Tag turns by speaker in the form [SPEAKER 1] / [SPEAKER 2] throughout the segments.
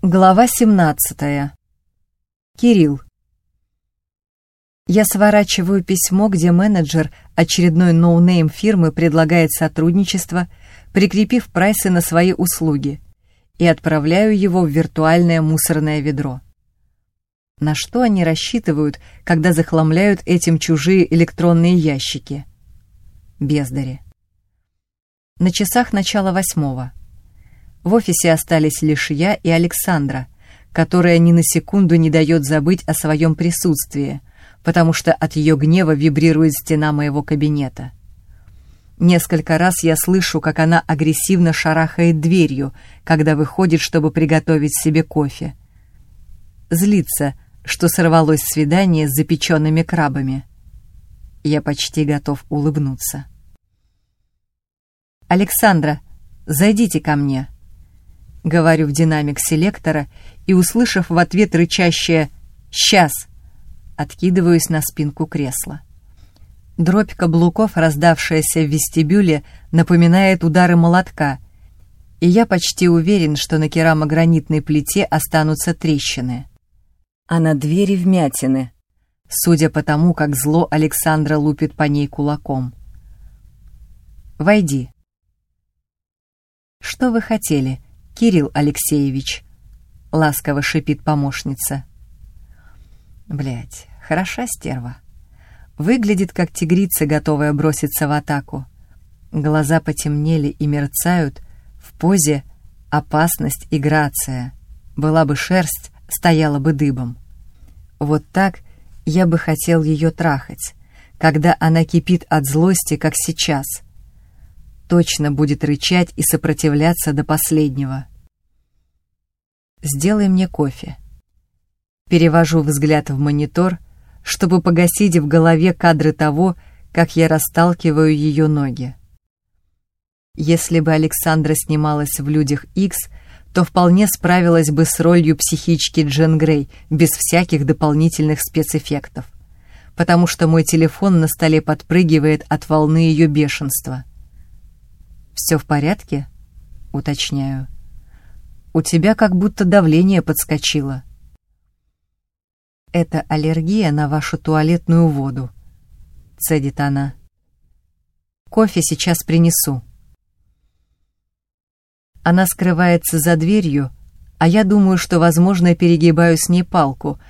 [SPEAKER 1] Глава 17. Кирилл. Я сворачиваю письмо, где менеджер очередной noname фирмы предлагает сотрудничество, прикрепив прайсы на свои услуги, и отправляю его в виртуальное мусорное ведро. На что они рассчитывают, когда захламляют этим чужие электронные ящики? Бездари. На часах начала восьмого. В офисе остались лишь я и Александра, которая ни на секунду не дает забыть о своем присутствии, потому что от ее гнева вибрирует стена моего кабинета. Несколько раз я слышу, как она агрессивно шарахает дверью, когда выходит, чтобы приготовить себе кофе. Злится, что сорвалось свидание с запеченными крабами. Я почти готов улыбнуться. «Александра, зайдите ко мне», говорю в динамик селектора и, услышав в ответ рычащее «Сейчас!», откидываюсь на спинку кресла. Дробь каблуков, раздавшаяся в вестибюле, напоминает удары молотка, и я почти уверен, что на керамогранитной плите останутся трещины. А на двери вмятины, судя по тому, как зло Александра лупит по ней кулаком. «Войди». «Что вы хотели?» Кирилл Алексеевич», — ласково шипит помощница. Блять, хороша стерва. Выглядит, как тигрица, готовая броситься в атаку. Глаза потемнели и мерцают, в позе опасность и грация. Была бы шерсть, стояла бы дыбом. Вот так я бы хотел ее трахать, когда она кипит от злости, как сейчас — точно будет рычать и сопротивляться до последнего. «Сделай мне кофе». Перевожу взгляд в монитор, чтобы погасить в голове кадры того, как я расталкиваю ее ноги. Если бы Александра снималась в «Людях X, то вполне справилась бы с ролью психички Джен Грей без всяких дополнительных спецэффектов, потому что мой телефон на столе подпрыгивает от волны ее бешенства. «Все в порядке?» — уточняю. «У тебя как будто давление подскочило». «Это аллергия на вашу туалетную воду», — цедит она. «Кофе сейчас принесу». Она скрывается за дверью, а я думаю, что, возможно, перегибаю с ней палку,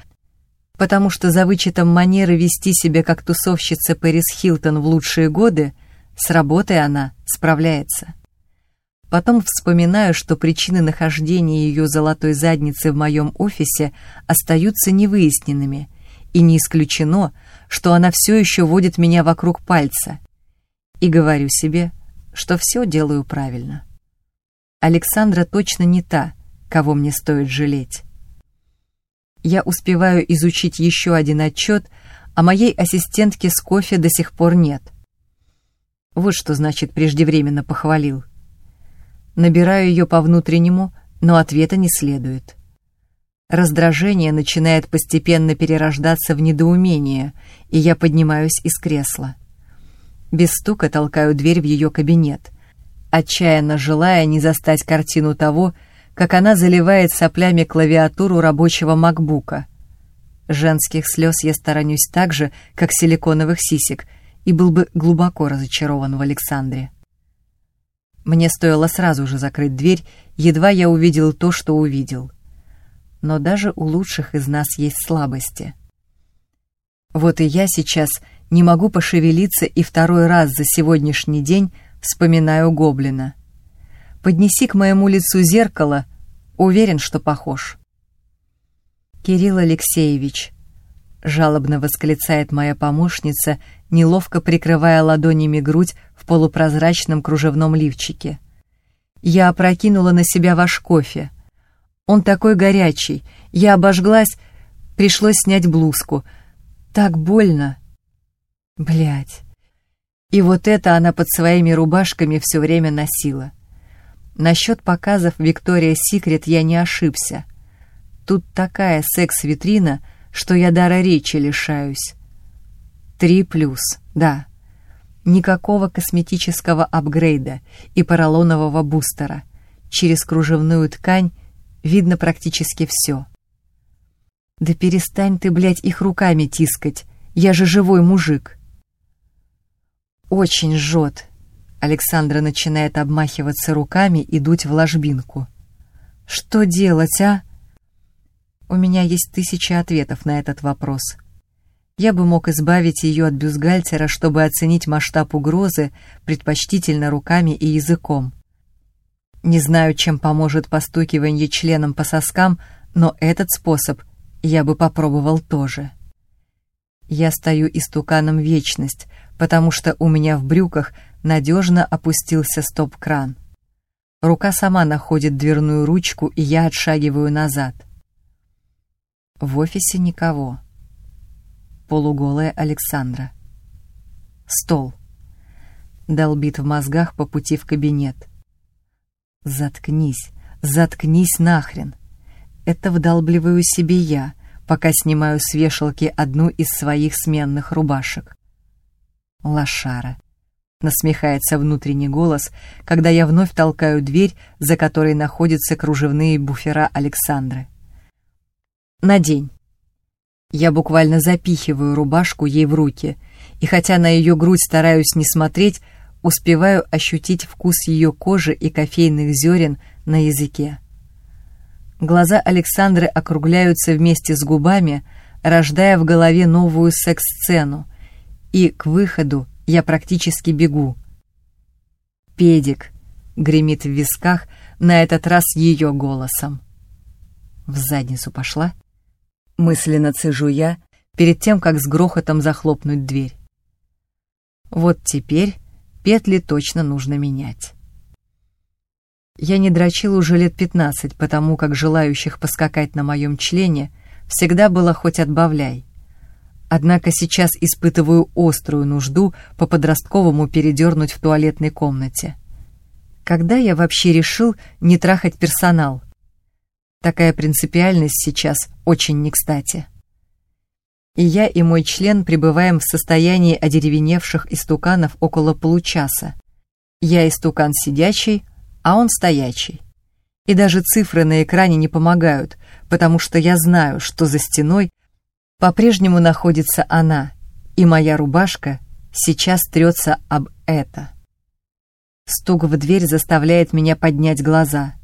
[SPEAKER 1] потому что за вычетом манеры вести себя как тусовщица Пэрис Хилтон в лучшие годы — с работой она справляется. Потом вспоминаю, что причины нахождения ее золотой задницы в моем офисе остаются невыясненными, и не исключено, что она все еще водит меня вокруг пальца. И говорю себе, что все делаю правильно. Александра точно не та, кого мне стоит жалеть. Я успеваю изучить еще один отчет, а моей ассистентки с кофе до сих пор нет — вот что значит преждевременно похвалил. Набираю ее по внутреннему, но ответа не следует. Раздражение начинает постепенно перерождаться в недоумение, и я поднимаюсь из кресла. Без стука толкаю дверь в ее кабинет, отчаянно желая не застать картину того, как она заливает соплями клавиатуру рабочего макбука. Женских слез я сторонюсь так же, как силиконовых сисек — и был бы глубоко разочарован в Александре. Мне стоило сразу же закрыть дверь, едва я увидел то, что увидел. Но даже у лучших из нас есть слабости. Вот и я сейчас не могу пошевелиться и второй раз за сегодняшний день вспоминаю гоблина. Поднеси к моему лицу зеркало, уверен, что похож. Кирилл Алексеевич, жалобно восклицает моя помощница, неловко прикрывая ладонями грудь в полупрозрачном кружевном лифчике. Я опрокинула на себя ваш кофе. Он такой горячий. Я обожглась, пришлось снять блузку. Так больно. Блять. И вот это она под своими рубашками все время носила. Насчет показов Виктория Секрет я не ошибся. Тут такая секс-витрина — что я дара речи лишаюсь. Три плюс, да. Никакого косметического апгрейда и поролонового бустера. Через кружевную ткань видно практически все. «Да перестань ты, блядь, их руками тискать, я же живой мужик!» «Очень жжет!» Александра начинает обмахиваться руками и дуть в ложбинку. «Что делать, а?» У меня есть тысячи ответов на этот вопрос. Я бы мог избавить ее от бюстгальтера, чтобы оценить масштаб угрозы, предпочтительно руками и языком. Не знаю, чем поможет постукивание членом по соскам, но этот способ я бы попробовал тоже. Я стою истуканом вечность, потому что у меня в брюках надежно опустился стоп-кран. Рука сама находит дверную ручку, и я отшагиваю назад. В офисе никого. Полуголая Александра. Стол. Долбит в мозгах по пути в кабинет. Заткнись, заткнись нахрен. Это вдалбливаю себе я, пока снимаю с вешалки одну из своих сменных рубашек. Лошара. Насмехается внутренний голос, когда я вновь толкаю дверь, за которой находятся кружевные буфера Александры. Надень. Я буквально запихиваю рубашку ей в руки, и хотя на ее грудь стараюсь не смотреть, успеваю ощутить вкус ее кожи и кофейных зерен на языке. Глаза Александры округляются вместе с губами, рождая в голове новую секс-сцену, и к выходу я практически бегу. «Педик», — гремит в висках, на этот раз ее голосом. В задницу пошла — мысленно цежу я, перед тем, как с грохотом захлопнуть дверь. Вот теперь петли точно нужно менять. Я не дрочил уже лет пятнадцать, потому как желающих поскакать на моем члене всегда было хоть отбавляй. Однако сейчас испытываю острую нужду по-подростковому передернуть в туалетной комнате. Когда я вообще решил не трахать персонал? Такая принципиальность сейчас очень не кстати. И я, и мой член пребываем в состоянии одеревеневших истуканов около получаса. Я истукан сидячий, а он стоячий. И даже цифры на экране не помогают, потому что я знаю, что за стеной по-прежнему находится она, и моя рубашка сейчас трется об это. Стук в дверь заставляет меня поднять глаза.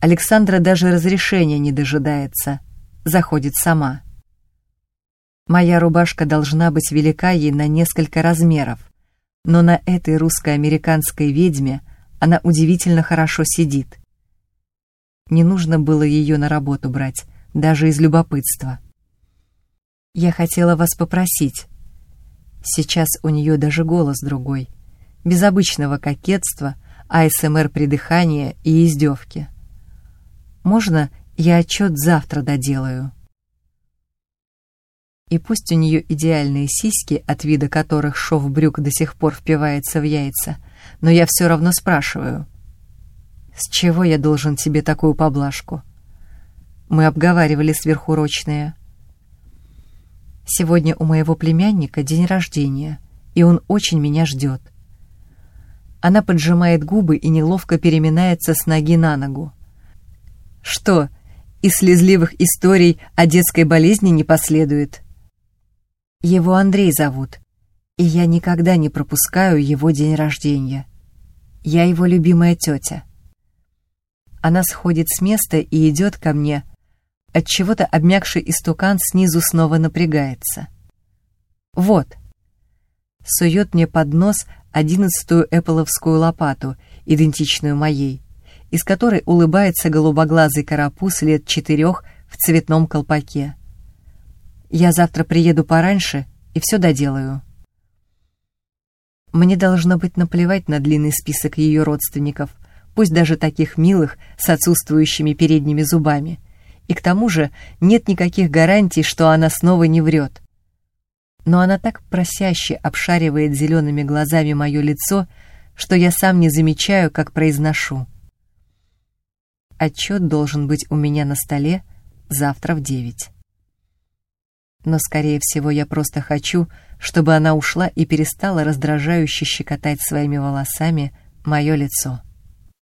[SPEAKER 1] Александра даже разрешения не дожидается, заходит сама. Моя рубашка должна быть велика ей на несколько размеров, но на этой русско-американской ведьме она удивительно хорошо сидит. Не нужно было ее на работу брать, даже из любопытства. Я хотела вас попросить. Сейчас у нее даже голос другой, без обычного кокетства, АСМР придыхания и издевки. Можно я отчет завтра доделаю?» И пусть у нее идеальные сиськи, от вида которых шов брюк до сих пор впивается в яйца, но я все равно спрашиваю. «С чего я должен тебе такую поблажку?» Мы обговаривали сверхурочные. Сегодня у моего племянника день рождения, и он очень меня ждет. Она поджимает губы и неловко переминается с ноги на ногу. Что, из слезливых историй о детской болезни не последует? Его Андрей зовут, и я никогда не пропускаю его день рождения. Я его любимая тетя. Она сходит с места и идет ко мне. От чего-то обмякший истукан снизу снова напрягается. Вот. Сует мне под нос одиннадцатую эппловскую лопату, идентичную моей из которой улыбается голубоглазый карапуз лет четырех в цветном колпаке. «Я завтра приеду пораньше и все доделаю». Мне должно быть наплевать на длинный список ее родственников, пусть даже таких милых, с отсутствующими передними зубами. И к тому же нет никаких гарантий, что она снова не врет. Но она так просяще обшаривает зелеными глазами мое лицо, что я сам не замечаю, как произношу. Отчет должен быть у меня на столе завтра в девять. Но, скорее всего, я просто хочу, чтобы она ушла и перестала раздражающе щекотать своими волосами мое лицо.